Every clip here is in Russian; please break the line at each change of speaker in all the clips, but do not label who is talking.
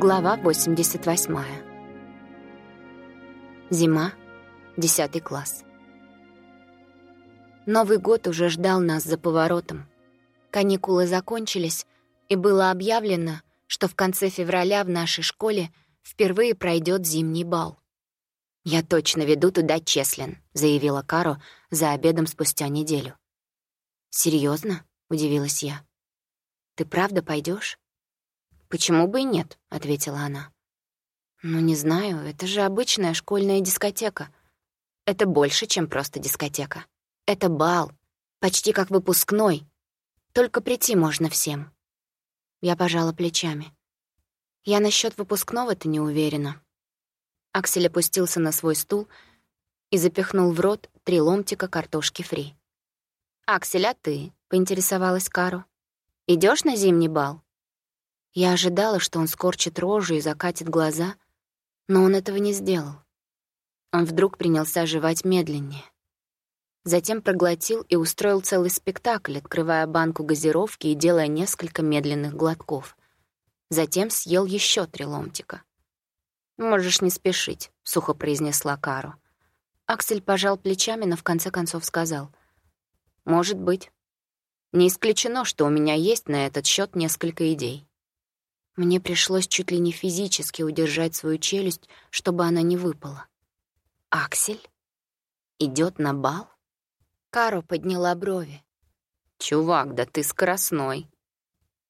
Глава 88. Зима, 10 класс. Новый год уже ждал нас за поворотом. Каникулы закончились, и было объявлено, что в конце февраля в нашей школе впервые пройдет зимний бал. «Я точно веду туда Чеслин», — заявила Каро за обедом спустя неделю. Серьезно? удивилась я. «Ты правда пойдешь? «Почему бы и нет?» — ответила она. «Ну, не знаю, это же обычная школьная дискотека. Это больше, чем просто дискотека. Это бал, почти как выпускной. Только прийти можно всем». Я пожала плечами. Я насчет выпускного-то не уверена. Аксель опустился на свой стул и запихнул в рот три ломтика картошки фри. «Аксель, а ты?» — поинтересовалась Кару. Идешь на зимний бал?» Я ожидала, что он скорчит рожу и закатит глаза, но он этого не сделал. Он вдруг принялся жевать медленнее. Затем проглотил и устроил целый спектакль, открывая банку газировки и делая несколько медленных глотков. Затем съел еще три ломтика. «Можешь не спешить», — сухо произнесла Кару. Аксель пожал плечами, но в конце концов сказал. «Может быть. Не исключено, что у меня есть на этот счет несколько идей». Мне пришлось чуть ли не физически удержать свою челюсть, чтобы она не выпала. «Аксель? идет на бал?» Каро подняла брови. «Чувак, да ты скоростной!»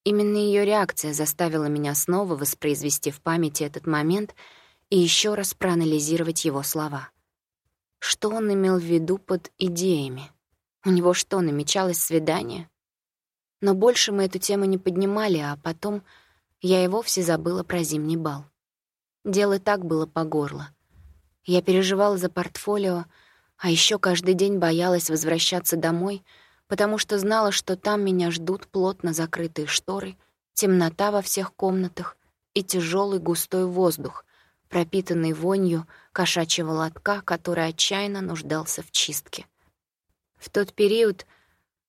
Именно ее реакция заставила меня снова воспроизвести в памяти этот момент и еще раз проанализировать его слова. Что он имел в виду под идеями? У него что, намечалось свидание? Но больше мы эту тему не поднимали, а потом я и вовсе забыла про зимний бал. Дело так было по горло. Я переживала за портфолио, а еще каждый день боялась возвращаться домой, потому что знала, что там меня ждут плотно закрытые шторы, темнота во всех комнатах и тяжелый густой воздух, пропитанный вонью кошачьего лотка, который отчаянно нуждался в чистке. В тот период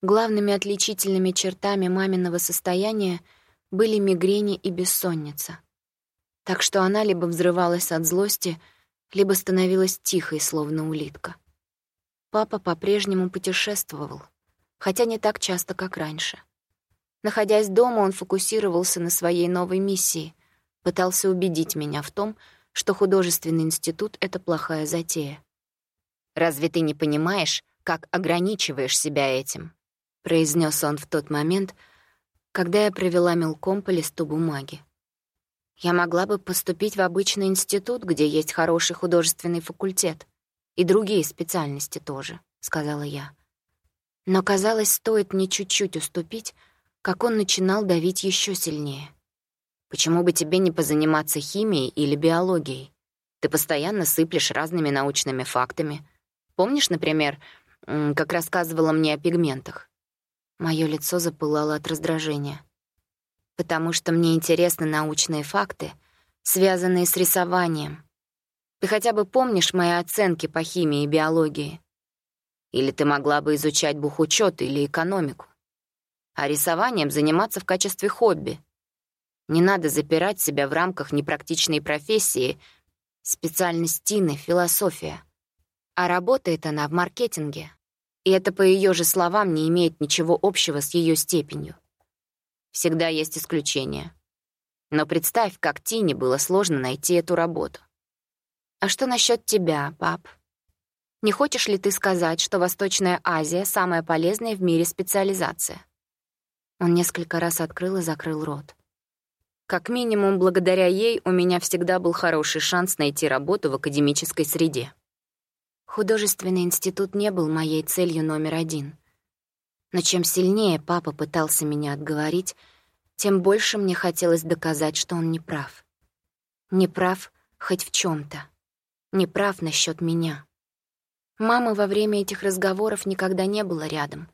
главными отличительными чертами маминого состояния — были мигрени и бессонница. Так что она либо взрывалась от злости, либо становилась тихой, словно улитка. Папа по-прежнему путешествовал, хотя не так часто, как раньше. Находясь дома, он фокусировался на своей новой миссии, пытался убедить меня в том, что художественный институт — это плохая затея. «Разве ты не понимаешь, как ограничиваешь себя этим?» — произнес он в тот момент, когда я провела мелком по листу бумаги. Я могла бы поступить в обычный институт, где есть хороший художественный факультет. И другие специальности тоже, — сказала я. Но, казалось, стоит мне чуть-чуть уступить, как он начинал давить еще сильнее. Почему бы тебе не позаниматься химией или биологией? Ты постоянно сыплешь разными научными фактами. Помнишь, например, как рассказывала мне о пигментах? Моё лицо запылало от раздражения. Потому что мне интересны научные факты, связанные с рисованием. Ты хотя бы помнишь мои оценки по химии и биологии? Или ты могла бы изучать бухучёт или экономику? А рисованием заниматься в качестве хобби. Не надо запирать себя в рамках непрактичной профессии, специальность Тины — философия. А работает она в маркетинге, и это, по ее же словам, не имеет ничего общего с ее степенью. Всегда есть исключения. Но представь, как Тине было сложно найти эту работу. А что насчет тебя, пап? Не хочешь ли ты сказать, что Восточная Азия — самая полезная в мире специализация? Он несколько раз открыл и закрыл рот. Как минимум, благодаря ей у меня всегда был хороший шанс найти работу в академической среде. Художественный институт не был моей целью номер один. Но чем сильнее папа пытался меня отговорить, тем больше мне хотелось доказать, что он не прав. Не прав хоть в чем то Не прав насчет меня. Мамы во время этих разговоров никогда не было рядом.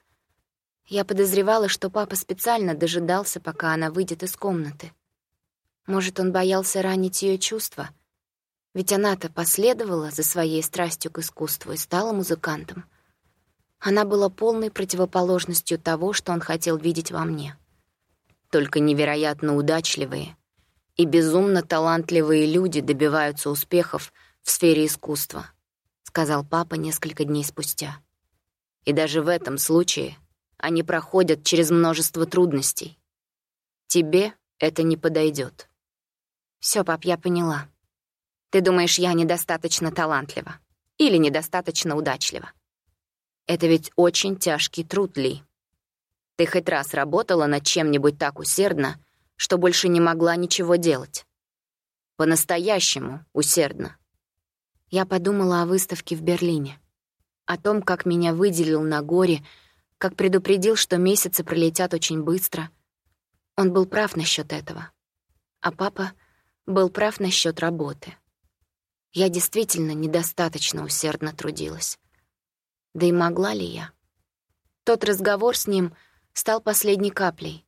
Я подозревала, что папа специально дожидался, пока она выйдет из комнаты. Может, он боялся ранить ее чувства — ведь она-то последовала за своей страстью к искусству и стала музыкантом. Она была полной противоположностью того, что он хотел видеть во мне. Только невероятно удачливые, И безумно талантливые люди добиваются успехов в сфере искусства, сказал папа несколько дней спустя. И даже в этом случае они проходят через множество трудностей. Тебе это не подойдет. Все, пап, я поняла. Ты думаешь, я недостаточно талантлива или недостаточно удачлива? Это ведь очень тяжкий труд, Ли. Ты хоть раз работала над чем-нибудь так усердно, что больше не могла ничего делать? По-настоящему усердно. Я подумала о выставке в Берлине, о том, как меня выделил на горе, как предупредил, что месяцы пролетят очень быстро. Он был прав насчет этого. А папа был прав насчет работы. Я действительно недостаточно усердно трудилась. Да и могла ли я? Тот разговор с ним стал последней каплей.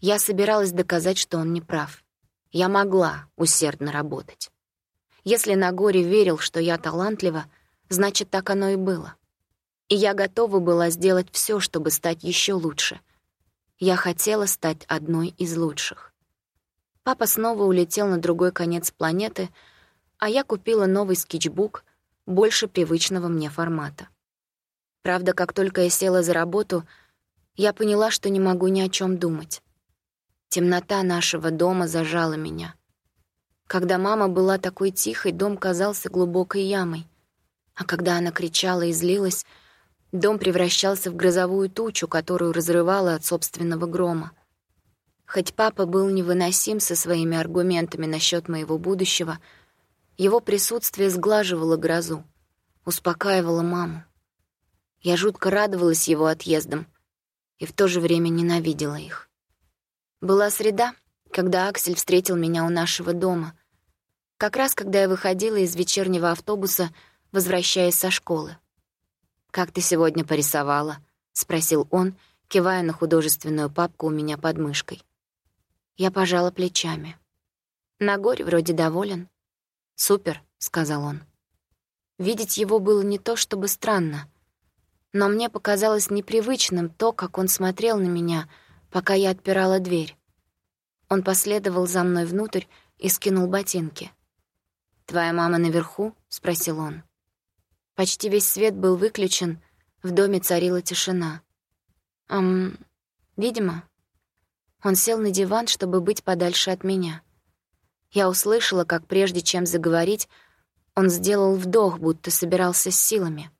Я собиралась доказать, что он не прав. Я могла усердно работать. Если Нагори верил, что я талантлива, значит, так оно и было. И я готова была сделать все, чтобы стать еще лучше. Я хотела стать одной из лучших. Папа снова улетел на другой конец планеты, а я купила новый скетчбук, больше привычного мне формата. Правда, как только я села за работу, я поняла, что не могу ни о чем думать. Темнота нашего дома зажала меня. Когда мама была такой тихой, дом казался глубокой ямой. А когда она кричала и злилась, дом превращался в грозовую тучу, которую разрывала от собственного грома. Хоть папа был невыносим со своими аргументами насчет моего будущего, его присутствие сглаживало грозу, успокаивало маму. Я жутко радовалась его отъездам и в то же время ненавидела их. Была среда, когда Аксель встретил меня у нашего дома, как раз когда я выходила из вечернего автобуса, возвращаясь со школы. «Как ты сегодня порисовала?» — спросил он, кивая на художественную папку у меня под мышкой. Я пожала плечами. На горе вроде доволен. «Супер», — сказал он. Видеть его было не то чтобы странно — но мне показалось непривычным то, как он смотрел на меня, пока я отпирала дверь. Он последовал за мной внутрь и скинул ботинки. «Твоя мама наверху?» — спросил он. Почти весь свет был выключен, в доме царила тишина. «Эм, видимо». Он сел на диван, чтобы быть подальше от меня. Я услышала, как прежде чем заговорить, он сделал вдох, будто собирался с силами.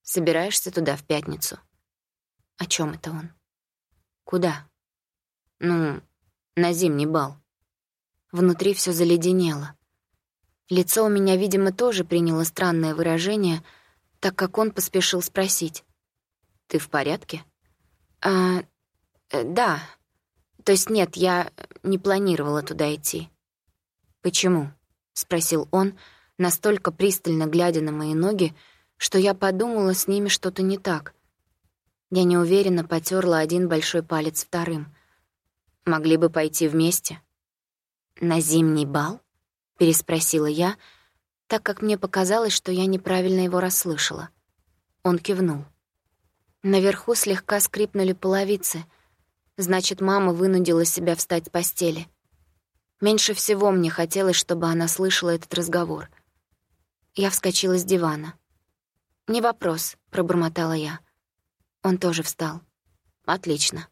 Собираешься туда в пятницу? О чем это он? Куда? Ну, на зимний бал. Внутри все заледенело. Лицо у меня, видимо, тоже приняло странное выражение, так как он поспешил спросить. «Ты в порядке?» «А, э, да. То есть нет, я не планировала туда идти». «Почему?» — спросил он, настолько пристально глядя на мои ноги, что я подумала, с ними что-то не так. Я неуверенно потерла один большой палец вторым. Могли бы пойти вместе. «На зимний бал?» — переспросила я, так как мне показалось, что я неправильно его расслышала. Он кивнул. Наверху слегка скрипнули половицы. Значит, мама вынудила себя встать с постели. Меньше всего мне хотелось, чтобы она слышала этот разговор. Я вскочила с дивана. «Не вопрос», — пробормотала я. Он тоже встал. «Отлично».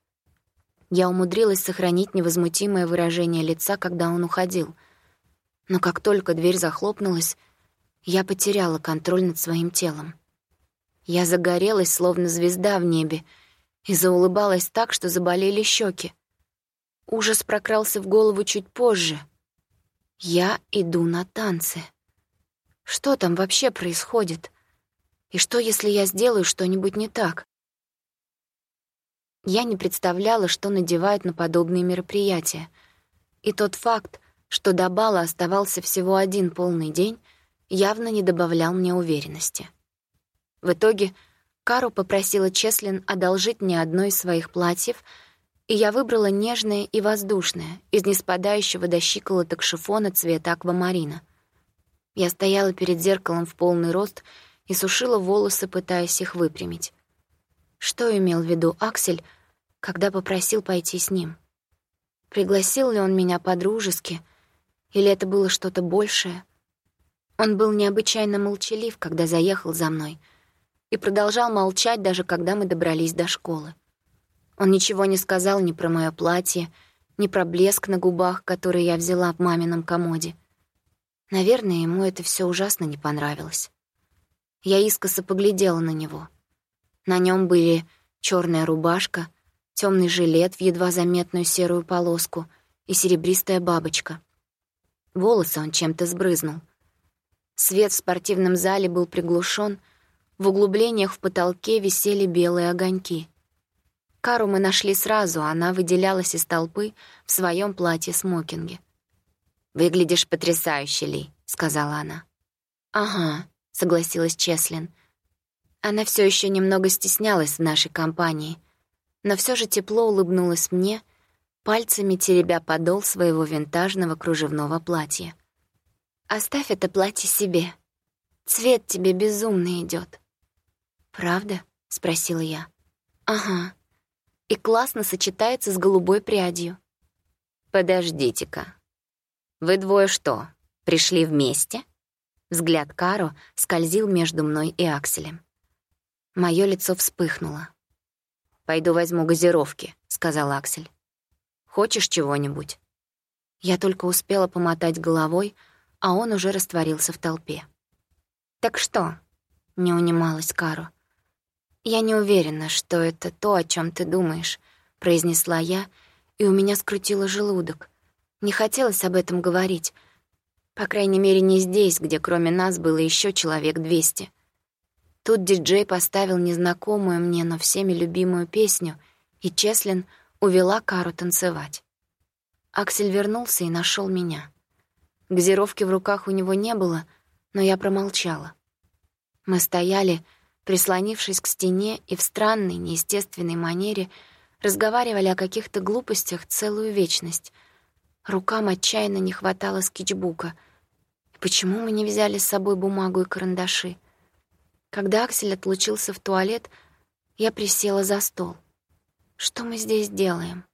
Я умудрилась сохранить невозмутимое выражение лица, когда он уходил. Но как только дверь захлопнулась, я потеряла контроль над своим телом. Я загорелась, словно звезда в небе, и заулыбалась так, что заболели щеки. Ужас прокрался в голову чуть позже. Я иду на танцы. Что там вообще происходит? И что, если я сделаю что-нибудь не так? Я не представляла, что надевают на подобные мероприятия. И тот факт, что до бала оставался всего один полный день, явно не добавлял мне уверенности. В итоге Кару попросила Чеслин одолжить мне одно из своих платьев, и я выбрала нежное и воздушное, из неспадающего до щиколоток шифона цвета аквамарина. Я стояла перед зеркалом в полный рост — и сушила волосы, пытаясь их выпрямить. Что имел в виду Аксель, когда попросил пойти с ним? Пригласил ли он меня по-дружески, или это было что-то большее? Он был необычайно молчалив, когда заехал за мной, и продолжал молчать, даже когда мы добрались до школы. Он ничего не сказал ни про мое платье, ни про блеск на губах, который я взяла в мамином комоде. Наверное, ему это все ужасно не понравилось. Я искоса поглядела на него. На нем были черная рубашка, темный жилет в едва заметную серую полоску и серебристая бабочка. Волосы он чем-то сбрызнул. Свет в спортивном зале был приглушен, в углублениях в потолке висели белые огоньки. Кару мы нашли сразу, она выделялась из толпы в своем платье-смокинге. «Выглядишь потрясающе, Ли», — сказала она. «Ага», — согласилась Чеслин. Она все еще немного стеснялась в нашей компании, но все же тепло улыбнулась мне, пальцами теребя подол своего винтажного кружевного платья. «Оставь это платье себе. Цвет тебе безумно идет. «Правда?» — спросила я. «Ага», и классно сочетается с голубой прядью.
«Подождите-ка. Вы двое что, пришли вместе?» Взгляд Каро скользил между мной и Акселем. Моё лицо вспыхнуло. «Пойду возьму газировки», — сказал Аксель. «Хочешь чего-нибудь?» Я только успела помотать головой, а он уже растворился в толпе.
«Так что?» — не унималась Каро. «Я не уверена, что это то, о чем ты думаешь», — произнесла я, и у меня скрутило желудок. Не хотелось об этом говорить. По крайней мере, не здесь, где кроме нас было еще человек двести. Тут диджей поставил незнакомую мне, но всеми любимую песню, и Чеслин увела Кару танцевать. Аксель вернулся и нашел меня. Газировки в руках у него не было, но я промолчала. Мы стояли, прислонившись к стене и в странной, неестественной манере разговаривали о каких-то глупостях целую вечность. Рукам отчаянно не хватало скетчбука. Почему мы не взяли с собой бумагу и карандаши? Когда Аксель отлучился в туалет, я присела за стол. Что мы здесь делаем?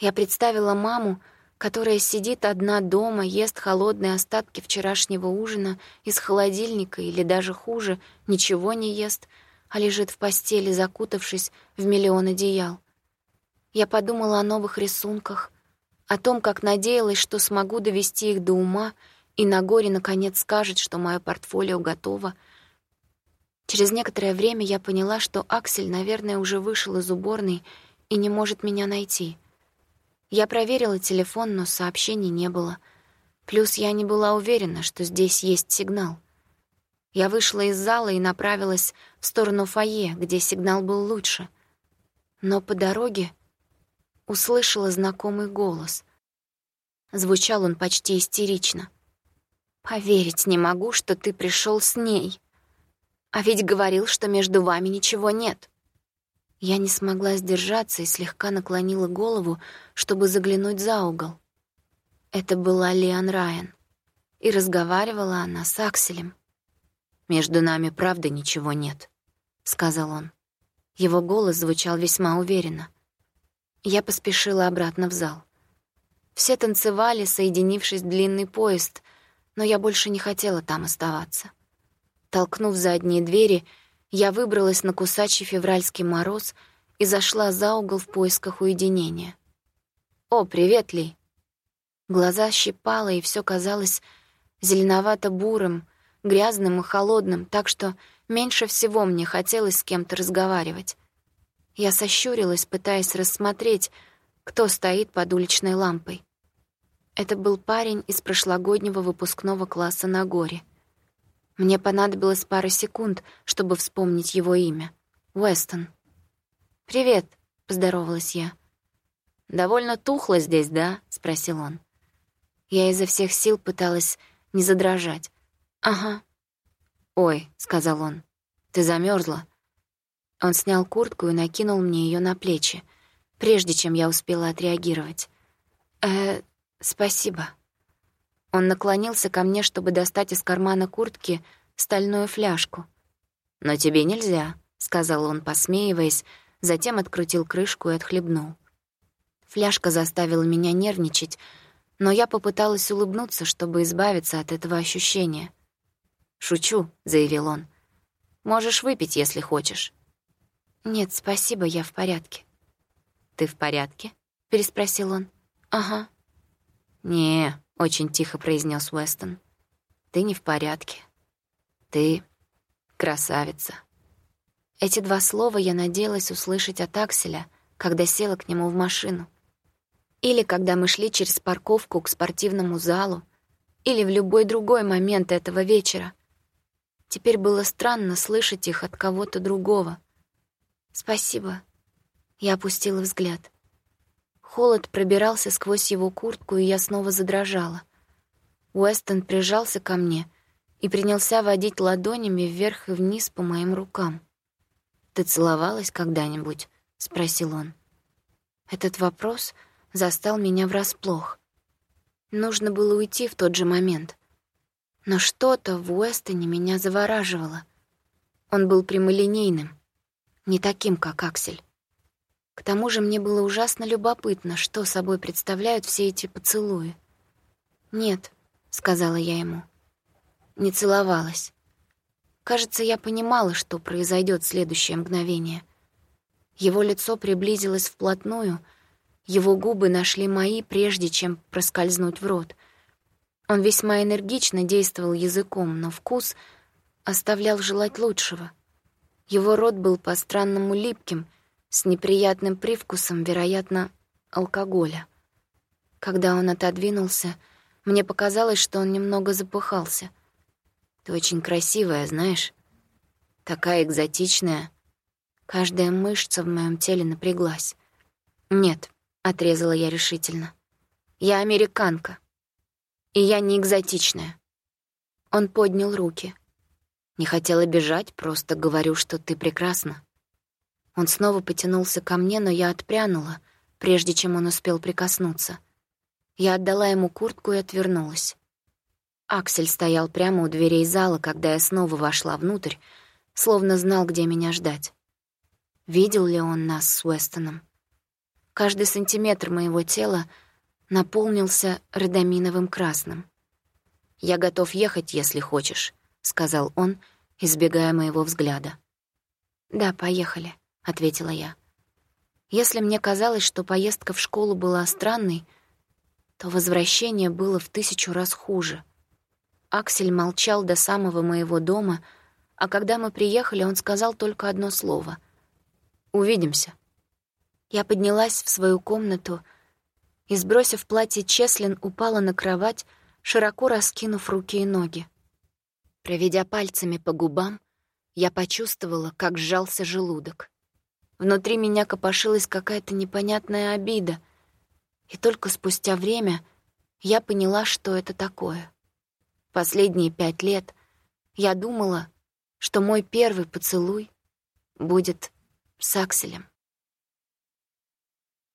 Я представила маму, которая сидит одна дома, ест холодные остатки вчерашнего ужина из холодильника или даже хуже, ничего не ест, а лежит в постели, закутавшись в миллион одеял. Я подумала о новых рисунках, о том, как надеялась, что смогу довести их до ума, и на горе наконец скажет, что мое портфолио готово. Через некоторое время я поняла, что Аксель, наверное, уже вышел из уборной и не может меня найти — я проверила телефон, но сообщений не было. Плюс я не была уверена, что здесь есть сигнал. Я вышла из зала и направилась в сторону фойе, где сигнал был лучше. Но по дороге услышала знакомый голос. Звучал он почти истерично. «Поверить не могу, что ты пришел с ней. А ведь говорил, что между вами ничего нет». Я не смогла сдержаться и слегка наклонила голову, чтобы заглянуть за угол. Это была Лиан Райан, и разговаривала она с Акселем.
«Между нами правда ничего нет», — сказал он.
Его голос звучал весьма уверенно. Я поспешила обратно в зал. Все танцевали, соединившись в длинный поезд, но я больше не хотела там оставаться. Толкнув задние двери, я выбралась на кусачий февральский мороз и зашла за угол в поисках уединения. «О, привет, Ли!» Глаза щипало, и все казалось зеленовато-бурым, грязным и холодным, так что меньше всего мне хотелось с кем-то разговаривать. Я сощурилась, пытаясь рассмотреть, кто стоит под уличной лампой. Это был парень из прошлогоднего выпускного класса на горе — мне понадобилось пара секунд, чтобы вспомнить его имя. Уэстон. «Привет», — поздоровалась я.
«Довольно тухло здесь, да?» — спросил он.
Я изо всех сил пыталась не задрожать. «Ага».
«Ой», — сказал он, — «ты замерзла.
Он снял куртку и накинул мне ее на плечи, прежде чем я успела отреагировать. «Э, спасибо». Он наклонился ко мне, чтобы достать из кармана куртки стальную фляжку.
«Но тебе нельзя», — сказал он, посмеиваясь, затем открутил крышку и отхлебнул.
Фляжка заставила меня нервничать, но я попыталась улыбнуться, чтобы избавиться от этого ощущения.
«Шучу», — заявил он. «Можешь выпить, если хочешь».
«Нет, спасибо, я в порядке».
«Ты в порядке?»
— переспросил он. «Ага».
«Не», — очень тихо произнес Уэстон. «Ты не в порядке. Ты красавица».
Эти два слова я надеялась услышать от Акселя, когда села к нему в машину. Или когда мы шли через парковку к спортивному залу, или в любой другой момент этого вечера. Теперь было странно слышать их от кого-то другого. «Спасибо». Я опустила взгляд. Холод пробирался сквозь его куртку, и я снова задрожала. Уэстон прижался ко мне и принялся водить ладонями вверх и вниз по моим рукам. «Ты целовалась когда-нибудь?» — спросил он. Этот вопрос застал меня врасплох. Нужно было уйти в тот же момент. Но что-то в Уэстоне меня завораживало. Он был прямолинейным, не таким, как Аксель. К тому же мне было ужасно любопытно, что собой представляют все эти поцелуи. «Нет», — сказала я ему, — не целовалась. Кажется, я понимала, что произойдет следующее мгновение. Его лицо приблизилось вплотную, его губы нашли мои, прежде чем проскользнуть в рот. Он весьма энергично действовал языком, но вкус оставлял желать лучшего. Его рот был по-странному липким — с неприятным привкусом, вероятно, алкоголя. Когда он отодвинулся, мне показалось, что он немного запыхался. «Ты очень красивая, знаешь? Такая экзотичная». Каждая мышца в моем теле напряглась. «Нет», — отрезала я решительно. «Я американка. И я не экзотичная». Он поднял руки. «Не хотела бежать, просто говорю, что ты прекрасна». Он снова потянулся ко мне, но я отпрянула, прежде чем он успел прикоснуться. Я отдала ему куртку и отвернулась. Аксель стоял прямо у дверей зала, когда я снова вошла внутрь, словно знал, где меня ждать. Видел ли он нас с Уэстоном? Каждый сантиметр моего тела наполнился родоминовым красным. «Я готов ехать, если хочешь», — сказал он, избегая моего взгляда. «Да, поехали» ответила я. Если мне казалось, что поездка в школу была странной, то возвращение было в тысячу раз хуже. Аксель молчал до самого моего дома, а когда мы приехали, он сказал только одно слово. «Увидимся». Я поднялась в свою комнату и, сбросив платье Чеслин, упала на кровать, широко раскинув руки и ноги. Проведя пальцами по губам, я почувствовала, как сжался желудок. Внутри меня копошилась какая-то непонятная обида. И только спустя время я поняла, что это такое. Последние пять лет я думала, что мой первый поцелуй будет с Акселем.